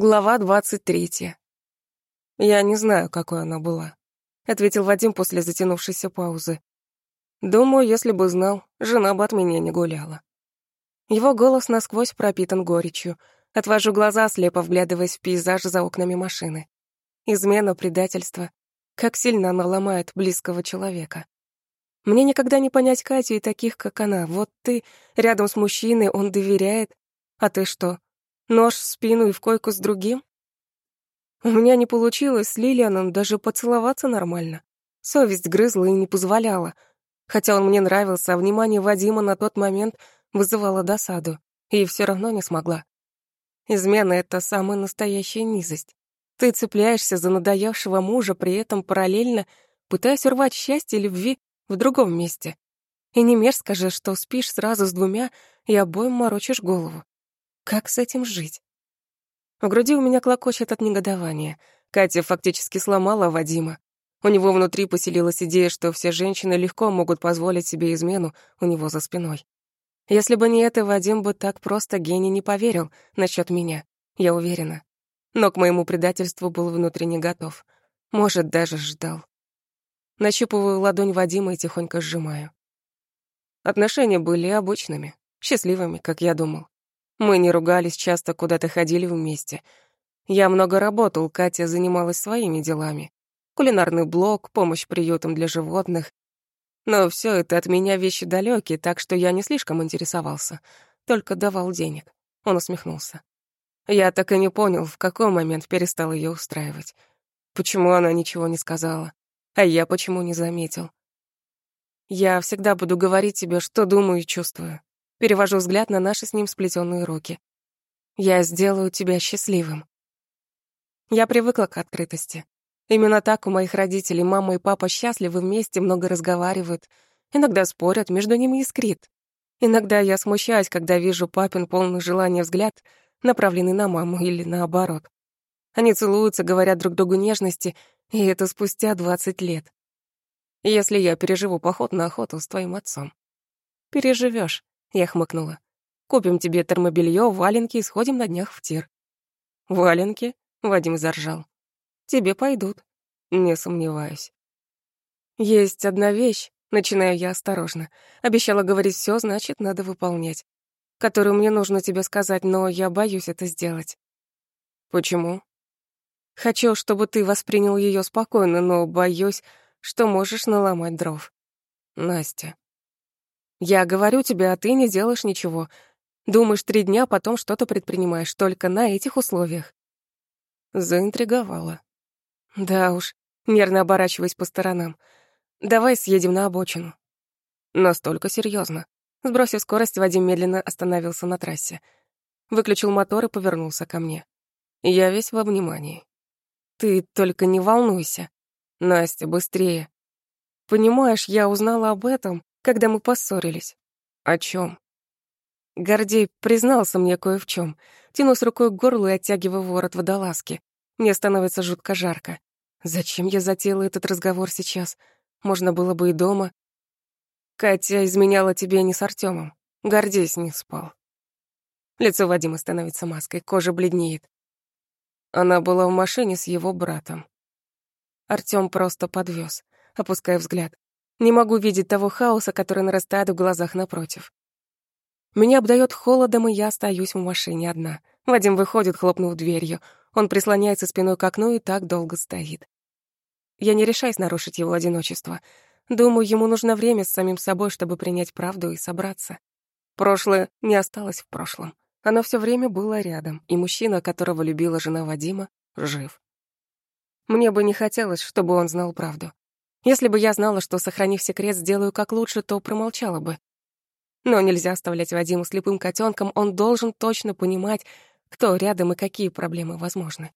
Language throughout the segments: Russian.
Глава двадцать третья. «Я не знаю, какой она была», — ответил Вадим после затянувшейся паузы. «Думаю, если бы знал, жена бы от меня не гуляла». Его голос насквозь пропитан горечью. Отвожу глаза, слепо вглядываясь в пейзаж за окнами машины. Измена, предательство. Как сильно она ломает близкого человека. Мне никогда не понять Катю и таких, как она. Вот ты рядом с мужчиной, он доверяет. А ты что, Нож в спину и в койку с другим? У меня не получилось с Лилианом даже поцеловаться нормально. Совесть грызла и не позволяла. Хотя он мне нравился, а внимание Вадима на тот момент вызывало досаду. И все равно не смогла. Измена — это самая настоящая низость. Ты цепляешься за надоевшего мужа, при этом параллельно пытаясь урвать счастье и любви в другом месте. И не мерзко же, что спишь сразу с двумя и обоим морочишь голову. Как с этим жить? В груди у меня клокочет от негодования. Катя фактически сломала Вадима. У него внутри поселилась идея, что все женщины легко могут позволить себе измену у него за спиной. Если бы не это, Вадим бы так просто гений не поверил насчет меня, я уверена. Но к моему предательству был внутренне готов. Может, даже ждал. Нащупываю ладонь Вадима и тихонько сжимаю. Отношения были обычными, счастливыми, как я думал. Мы не ругались, часто куда-то ходили вместе. Я много работал, Катя занималась своими делами. Кулинарный блог, помощь приютам для животных. Но все это от меня вещи далекие, так что я не слишком интересовался. Только давал денег. Он усмехнулся. Я так и не понял, в какой момент перестал ее устраивать. Почему она ничего не сказала? А я почему не заметил? Я всегда буду говорить тебе, что думаю и чувствую. Перевожу взгляд на наши с ним сплетенные руки. Я сделаю тебя счастливым. Я привыкла к открытости. Именно так у моих родителей мама и папа счастливы вместе, много разговаривают. Иногда спорят, между ними искрит. Иногда я смущаюсь, когда вижу папин полный желания взгляд, направленный на маму или наоборот. Они целуются, говорят друг другу нежности, и это спустя двадцать лет. Если я переживу поход на охоту с твоим отцом. Переживешь. Я хмыкнула. «Купим тебе термобелье, валенки и сходим на днях в тир». «Валенки?» — Вадим заржал. «Тебе пойдут». «Не сомневаюсь». «Есть одна вещь», — начинаю я осторожно. Обещала говорить все, значит, надо выполнять. «Которую мне нужно тебе сказать, но я боюсь это сделать». «Почему?» «Хочу, чтобы ты воспринял ее спокойно, но боюсь, что можешь наломать дров». «Настя, я говорю тебе, а ты не делаешь ничего. Думаешь, три дня, потом что-то предпринимаешь, только на этих условиях. Заинтриговала. Да уж, нервно оборачиваясь по сторонам. Давай съедем на обочину. Настолько серьезно. Сбросив скорость, Вадим медленно остановился на трассе. Выключил мотор и повернулся ко мне. Я весь во внимании. Ты только не волнуйся. Настя, быстрее. Понимаешь, я узнала об этом, когда мы поссорились. О чем? Гордей признался мне кое в чем. Тянусь рукой к горлу и оттягиваю ворот водолазки. Мне становится жутко жарко. Зачем я затеяла этот разговор сейчас? Можно было бы и дома. Катя изменяла тебе не с Артемом. Гордей с ним спал. Лицо Вадима становится маской, кожа бледнеет. Она была в машине с его братом. Артём просто подвез, опуская взгляд. Не могу видеть того хаоса, который нарастает в глазах напротив. Меня обдает холодом, и я остаюсь в машине одна. Вадим выходит, хлопнув дверью. Он прислоняется спиной к окну и так долго стоит. Я не решаюсь нарушить его одиночество. Думаю, ему нужно время с самим собой, чтобы принять правду и собраться. Прошлое не осталось в прошлом. Оно все время было рядом, и мужчина, которого любила жена Вадима, жив. Мне бы не хотелось, чтобы он знал правду. Если бы я знала, что, сохранив секрет, сделаю как лучше, то промолчала бы. Но нельзя оставлять Вадиму слепым котенком, он должен точно понимать, кто рядом и какие проблемы возможны.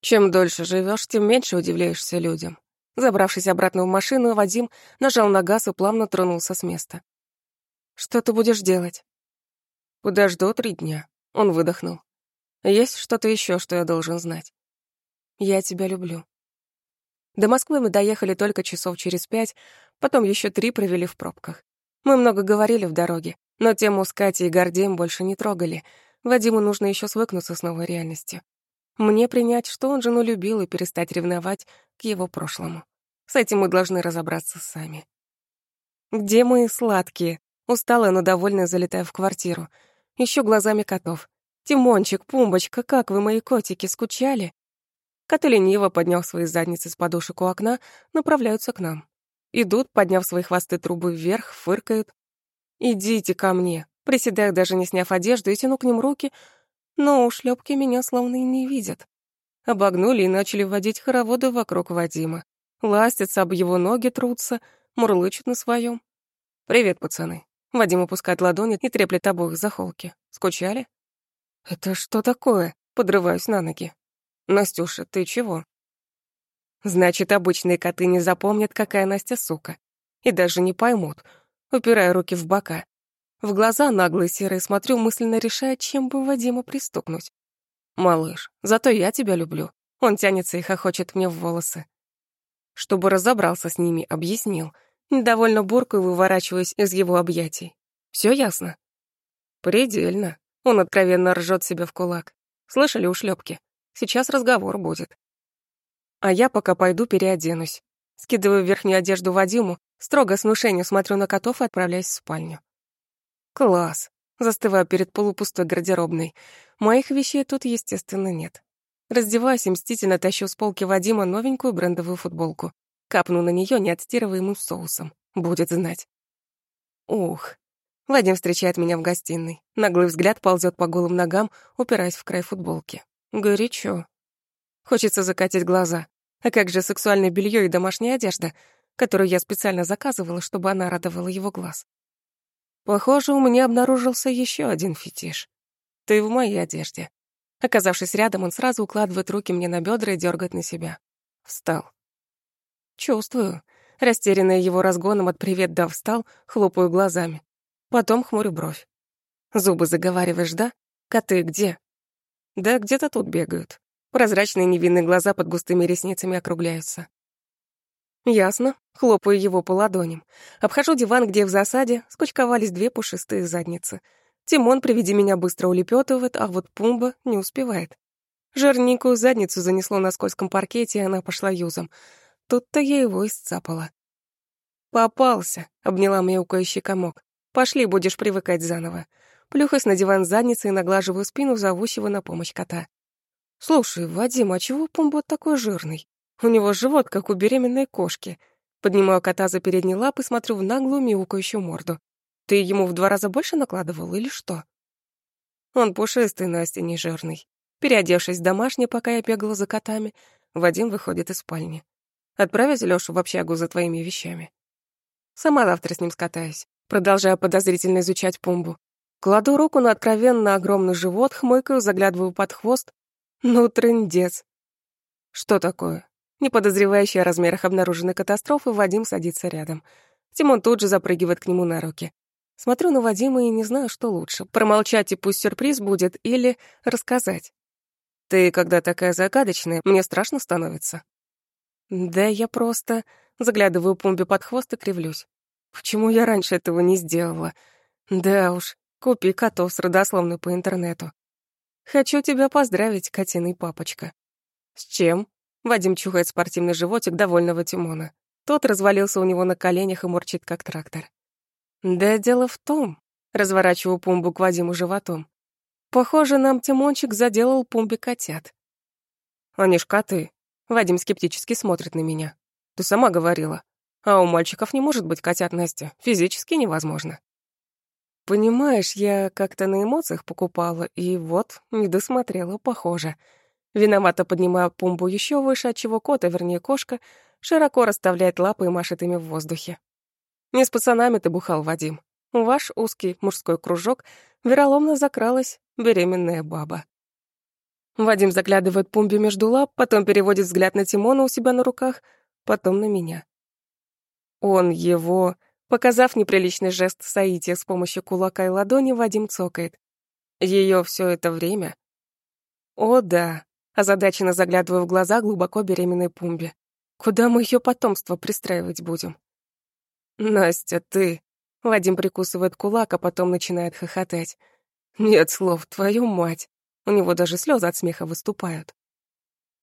Чем дольше живешь, тем меньше удивляешься людям. Забравшись обратно в машину, Вадим нажал на газ и плавно тронулся с места. «Что ты будешь делать?» «Подожду три дня», — он выдохнул. «Есть что-то еще, что я должен знать?» «Я тебя люблю», до Москвы мы доехали только часов через пять, потом еще три провели в пробках. Мы много говорили в дороге, но тему с Катей и Гордеем больше не трогали. Вадиму нужно еще свыкнуться с новой реальностью. Мне принять, что он жену любил, и перестать ревновать к его прошлому. С этим мы должны разобраться сами. Где мои сладкие? Усталая, но довольная, залетая в квартиру. Ищу глазами котов. «Тимончик, Пумбочка, как вы, мои котики, скучали?» Коты лениво, подняв свои задницы с подушек у окна, направляются к нам. Идут, подняв свои хвосты трубы вверх, фыркают. «Идите ко мне!» Приседаю, даже не сняв одежду, и тяну к ним руки, но ушлепки меня словно и не видят. Обогнули и начали водить хороводы вокруг Вадима. Ластятся, об его ноги трутся, мурлычут на своем. «Привет, пацаны!» Вадим опускает ладони и треплет обоих за холки. «Скучали?» «Это что такое?» Подрываюсь на ноги. «Настюша, ты чего?» Значит, обычные коты не запомнят, какая Настя сука. И даже не поймут. Упирая руки в бока. В глаза наглые серые смотрю, мысленно решая, чем бы Вадима пристукнуть. «Малыш, зато я тебя люблю». Он тянется и хохочет мне в волосы. Чтобы разобрался с ними, объяснил. Недовольно буркаю, выворачиваясь из его объятий. Все ясно? Предельно. Он откровенно ржет себе в кулак. Слышали ушлепки? Сейчас разговор будет. А я пока пойду переоденусь. Скидываю верхнюю одежду Вадиму, строго с внушением смотрю на котов и отправляюсь в спальню. Класс. Застываю перед полупустой гардеробной. Моих вещей тут, естественно, нет. Раздеваюсь и мстительно тащу с полки Вадима новенькую брендовую футболку. Капну на нее неотстирываемым соусом. Будет знать. Ух. Вадим встречает меня в гостиной. Наглый взгляд ползет по голым ногам, упираясь в край футболки. Горячо. Хочется закатить глаза. А как же сексуальное белье и домашняя одежда, которую я специально заказывала, чтобы она радовала его глаз? Похоже, у меня обнаружился еще один фетиш. Ты в моей одежде. Оказавшись рядом, он сразу укладывает руки мне на бедра и дергает на себя. Встал. Чувствую. Растерянная его разгоном от «привет» да встал, хлопаю глазами. Потом хмурю бровь. Зубы заговариваешь, да? Коты где? Да где-то тут бегают. Прозрачные невинные глаза под густыми ресницами округляются. Ясно. Хлопаю его по ладоням. Обхожу диван, где в засаде скучковались две пушистые задницы — Тимон при виде меня быстро улепетывает, а вот Пумба не успевает. Жирненькую задницу занесло на скользком паркете, и она пошла юзом. Тут-то я его и сцапала. «Попался», — обняла мяукающий комок. «Пошли, будешь привыкать заново». Плюхаюсь на диван задницы и наглаживаю спину зовущего на помощь кота. «Слушай, Вадим, а чего Пумба такой жирный? У него живот, как у беременной кошки». Поднимаю кота за передние лапы и смотрю в наглую мяукающую морду. Ты ему в два раза больше накладывал или что? Он пушистый, Настя, не жирный. Переодевшись в домашний, пока я бегала за котами, Вадим выходит из спальни. Отправить Лёшу в общагу за твоими вещами. Сама завтра с ним скатаюсь, продолжая подозрительно изучать пумбу. Кладу руку на откровенно огромный живот, хмыкаю, заглядываю под хвост. Ну, трындец. Что такое? Не подозревающий о размерах обнаруженной катастрофы, Вадим садится рядом. Тимон тут же запрыгивает к нему на руки. Смотрю на Вадима и не знаю, что лучше, промолчать и пусть сюрприз будет, или рассказать. Ты, когда такая загадочная, мне страшно становится. Да я просто заглядываю Пумбе под хвост и кривлюсь. Почему я раньше этого не сделала? Да уж, купи котов с родословной по интернету. Хочу тебя поздравить, котиный папочка. С чем? Вадим чухает спортивный животик довольного Тимона. Тот развалился у него на коленях и мурчит, как трактор. Да дело в том, разворачиваю Пумбу к Вадиму животом. Похоже, нам Тимончик заделал Пумбе котят. Они ж коты. Вадим скептически смотрит на меня. Ты сама говорила. А у мальчиков не может быть котят, Настя. Физически невозможно. Понимаешь, я как-то на эмоциях покупала, и вот, не досмотрела, похоже. Виновато поднимаю Пумбу еще выше, отчего кот, а вернее кошка, широко расставляет лапы и машет ими в воздухе. Не с пацанами ты бухал, Вадим. Ваш узкий мужской кружок вероломно закралась беременная баба. Вадим заглядывает Пумбе между лап, потом переводит взгляд на Тимона у себя на руках, потом на меня. Он его... Показав неприличный жест соития с помощью кулака и ладони, Вадим цокает. Ее все это время? О, да. Озадаченно заглядываю в глаза глубоко беременной Пумбе. Куда мы ее потомство пристраивать будем? «Настя, ты...» Вадим прикусывает кулак, а потом начинает хохотать. «Нет слов, твою мать!» У него даже слезы от смеха выступают.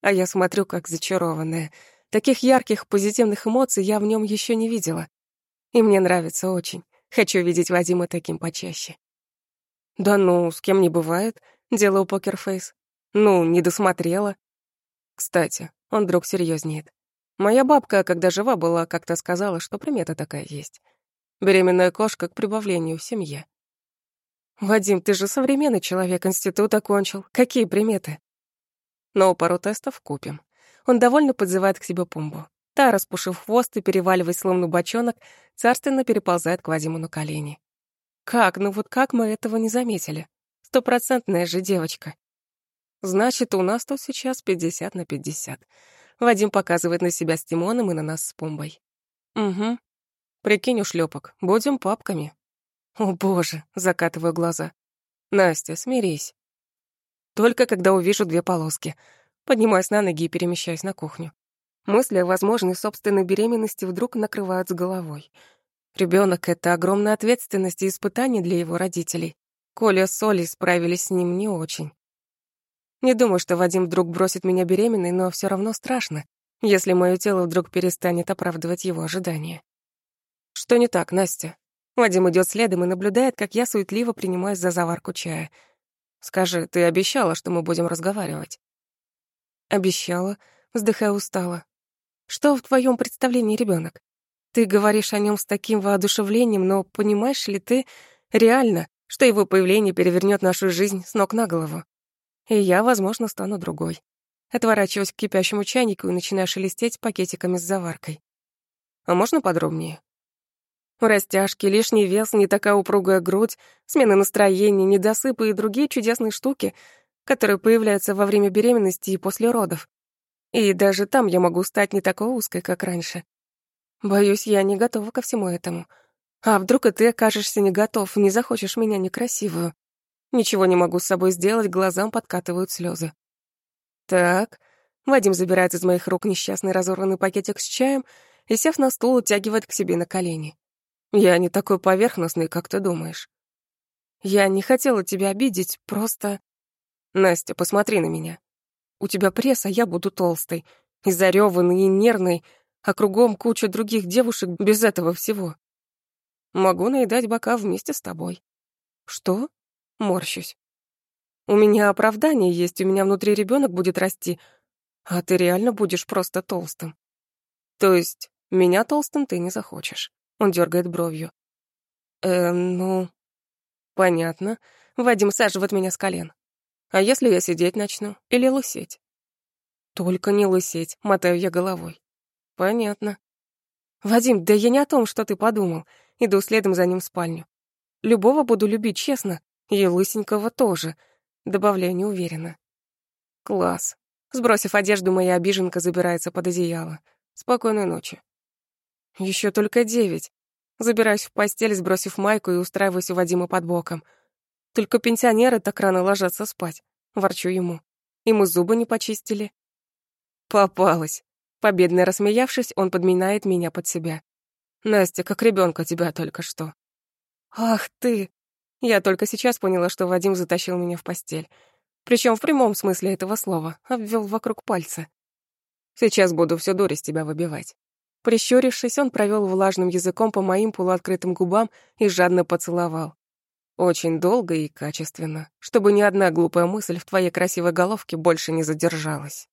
А я смотрю, как зачарованная. Таких ярких позитивных эмоций я в нем еще не видела. И мне нравится очень. Хочу видеть Вадима таким почаще. Да ну, с кем не бывает, делаю покерфейс. Ну, не досмотрела. Кстати, он вдруг серьезнеет. Моя бабка, когда жива была, как-то сказала, что примета такая есть. Беременная кошка к прибавлению в семье. «Вадим, ты же современный человек, институт окончил. Какие приметы?» Но пару тестов купим. Он довольно подзывает к себе Пумбу. Та, распушив хвост и переваливаясь словно бочонок, царственно переползает к Вадиму на колени. Как, ну вот как мы этого не заметили? Стопроцентная же девочка. Значит, у нас тут сейчас пятьдесят на пятьдесят. Вадим показывает на себя с Тимоном и на нас с Пумбой. Угу. Прикинь, ушлепок, будем папками. О, боже, закатываю глаза. Настя, смирись. Только когда увижу две полоски. Поднимаюсь на ноги и перемещаюсь на кухню. Мысли о возможной собственной беременности вдруг накрывают с головой. Ребенок — это огромная ответственность и испытание для его родителей. Коля с Олей справились с ним не очень. Не думаю, что Вадим вдруг бросит меня беременной, но все равно страшно, если мое тело вдруг перестанет оправдывать его ожидания. Что не так, Настя? Вадим идет следом и наблюдает, как я суетливо принимаюсь за заварку чая. Скажи, ты обещала, что мы будем разговаривать? Обещала, вздыхая устало. Что в твоем представлении ребенок? Ты говоришь о нем с таким воодушевлением, но понимаешь ли ты реально, что его появление перевернет нашу жизнь с ног на голову? И я, возможно, стану другой. Отворачиваюсь к кипящему чайнику и начинаю шелестеть пакетиками с заваркой. А можно подробнее? Растяжки, лишний вес, не такая упругая грудь, смена настроения, недосыпы и другие чудесные штуки, которые появляются во время беременности и после родов. И даже там я могу стать не такой узкой, как раньше. Боюсь, я не готова ко всему этому. А вдруг и ты окажешься не готов, не захочешь меня некрасивую? Ничего не могу с собой сделать, глазам подкатывают слезы. Так, Вадим забирает из моих рук несчастный разорванный пакетик с чаем и, сев на стул, утягивает к себе на колени. Я не такой поверхностный, как ты думаешь. Я не хотела тебя обидеть, просто... Настя, посмотри на меня. У тебя пресс, а я буду толстой, и зарёванной, и нервной, а кругом куча других девушек без этого всего. Могу наедать бока вместе с тобой. Что? Морщусь. У меня оправдание есть, у меня внутри ребенок будет расти, а ты реально будешь просто толстым. То есть меня толстым ты не захочешь. Он дергает бровью. Э, ну... Понятно. Вадим саживает меня с колен. А если я сидеть начну? Или лысеть? Только не лысеть, мотаю я головой. Понятно. Вадим, да я не о том, что ты подумал. Иду следом за ним в спальню. Любого буду любить, честно. И лысенького тоже. Добавляю неуверенно. Класс. Сбросив одежду, моя обиженка забирается под одеяло. Спокойной ночи. Еще только девять. Забираюсь в постель, сбросив майку и устраиваюсь у Вадима под боком. Только пенсионеры так рано ложатся спать. Ворчу ему. И мы зубы не почистили. Попалась. Победно рассмеявшись, он подминает меня под себя. Настя, как ребенка тебя только что. Ах ты! Я только сейчас поняла, что Вадим затащил меня в постель. Причем в прямом смысле этого слова, обвел вокруг пальца. Сейчас буду всю дурь из тебя выбивать. Прищурившись, он провел влажным языком по моим полуоткрытым губам и жадно поцеловал. Очень долго и качественно, чтобы ни одна глупая мысль в твоей красивой головке больше не задержалась.